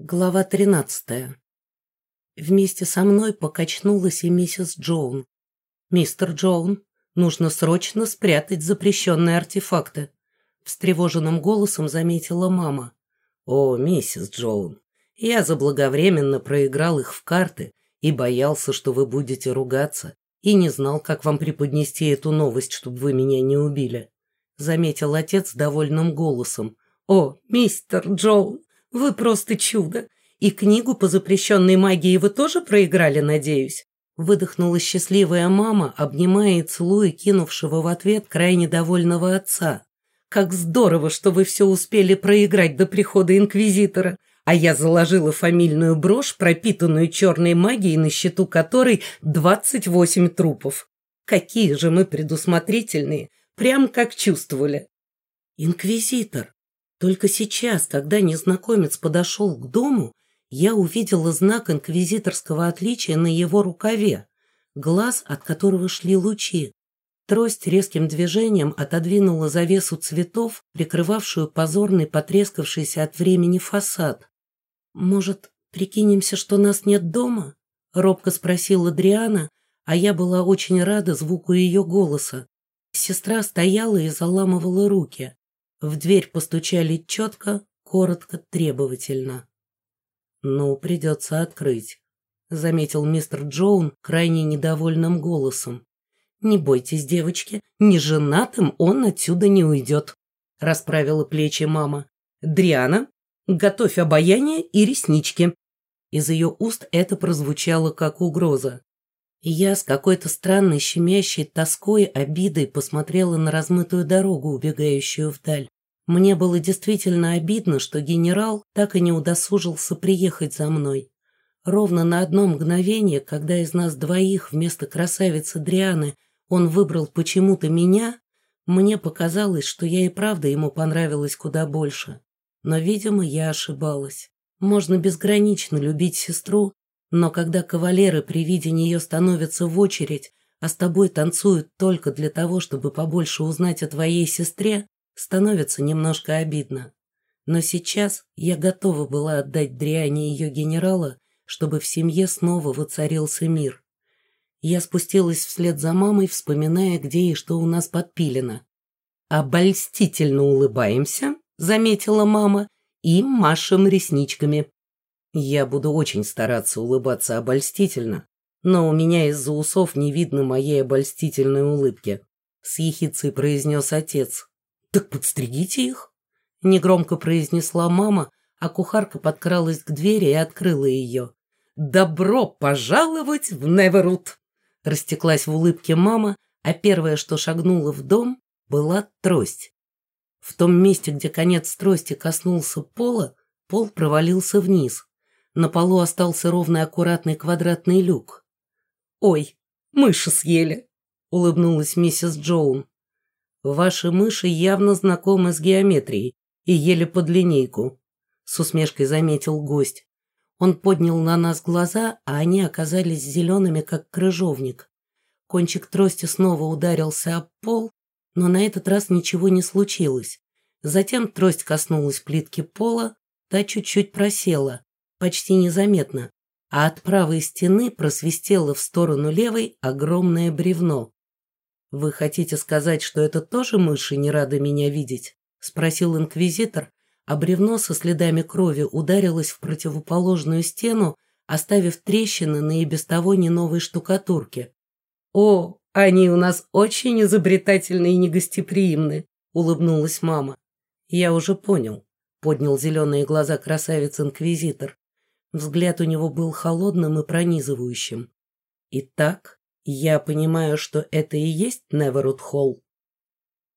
Глава тринадцатая. Вместе со мной покачнулась и миссис Джоун. «Мистер Джоун, нужно срочно спрятать запрещенные артефакты», встревоженным голосом заметила мама. «О, миссис Джоун, я заблаговременно проиграл их в карты и боялся, что вы будете ругаться, и не знал, как вам преподнести эту новость, чтобы вы меня не убили», заметил отец довольным голосом. «О, мистер Джоун, вы просто чудо. И книгу по запрещенной магии вы тоже проиграли, надеюсь?» Выдохнула счастливая мама, обнимая и целуя кинувшего в ответ крайне довольного отца. «Как здорово, что вы все успели проиграть до прихода Инквизитора, а я заложила фамильную брошь, пропитанную черной магией, на счету которой двадцать восемь трупов. Какие же мы предусмотрительные, прям как чувствовали». «Инквизитор!» Только сейчас, когда незнакомец подошел к дому, я увидела знак инквизиторского отличия на его рукаве, глаз, от которого шли лучи. Трость резким движением отодвинула завесу цветов, прикрывавшую позорный, потрескавшийся от времени фасад. «Может, прикинемся, что нас нет дома?» — робко спросила Дриана, а я была очень рада звуку ее голоса. Сестра стояла и заламывала руки. В дверь постучали четко, коротко, требовательно. «Ну, придется открыть», — заметил мистер Джоун крайне недовольным голосом. «Не бойтесь, девочки, не женатым он отсюда не уйдет», — расправила плечи мама. «Дриана, готовь обаяние и реснички». Из ее уст это прозвучало как угроза. Я с какой-то странной щемящей тоской, обидой посмотрела на размытую дорогу, убегающую вдаль. Мне было действительно обидно, что генерал так и не удосужился приехать за мной. Ровно на одно мгновение, когда из нас двоих вместо красавицы Дрианы он выбрал почему-то меня, мне показалось, что я и правда ему понравилась куда больше. Но, видимо, я ошибалась. Можно безгранично любить сестру, но когда кавалеры при виде нее становятся в очередь, а с тобой танцуют только для того, чтобы побольше узнать о твоей сестре, становится немножко обидно. Но сейчас я готова была отдать Дриане ее генерала, чтобы в семье снова воцарился мир. Я спустилась вслед за мамой, вспоминая, где и что у нас подпилено. «Обольстительно улыбаемся», — заметила мама, — «и машем ресничками». Я буду очень стараться улыбаться обольстительно, но у меня из-за усов не видно моей обольстительной улыбки, — с ехицей произнес отец. «Так подстригите их», — негромко произнесла мама, а кухарка подкралась к двери и открыла ее. «Добро пожаловать в Неверут!» Растеклась в улыбке мама, а первое, что шагнула в дом, была трость. В том месте, где конец трости коснулся пола, пол провалился вниз. На полу остался ровный аккуратный квадратный люк. «Ой, мыши съели!» — улыбнулась миссис Джоун. Ваши мыши явно знакомы с геометрией и ели под линейку, с усмешкой заметил гость. Он поднял на нас глаза, а они оказались зелеными, как крыжовник. Кончик трости снова ударился об пол, но на этот раз ничего не случилось. Затем трость коснулась плитки пола, та чуть-чуть просела, почти незаметно, а от правой стены просвистело в сторону левой огромное бревно. «Вы хотите сказать, что это тоже мыши не рады меня видеть?» — спросил инквизитор, а бревно со следами крови ударилось в противоположную стену, оставив трещины на и без того не новой штукатурке. «О, они у нас очень изобретательны и негостеприимны», — улыбнулась мама. «Я уже понял», — поднял зеленые глаза красавец-инквизитор. Взгляд у него был холодным и пронизывающим. «Итак, я понимаю, что это и есть Неверут Холл.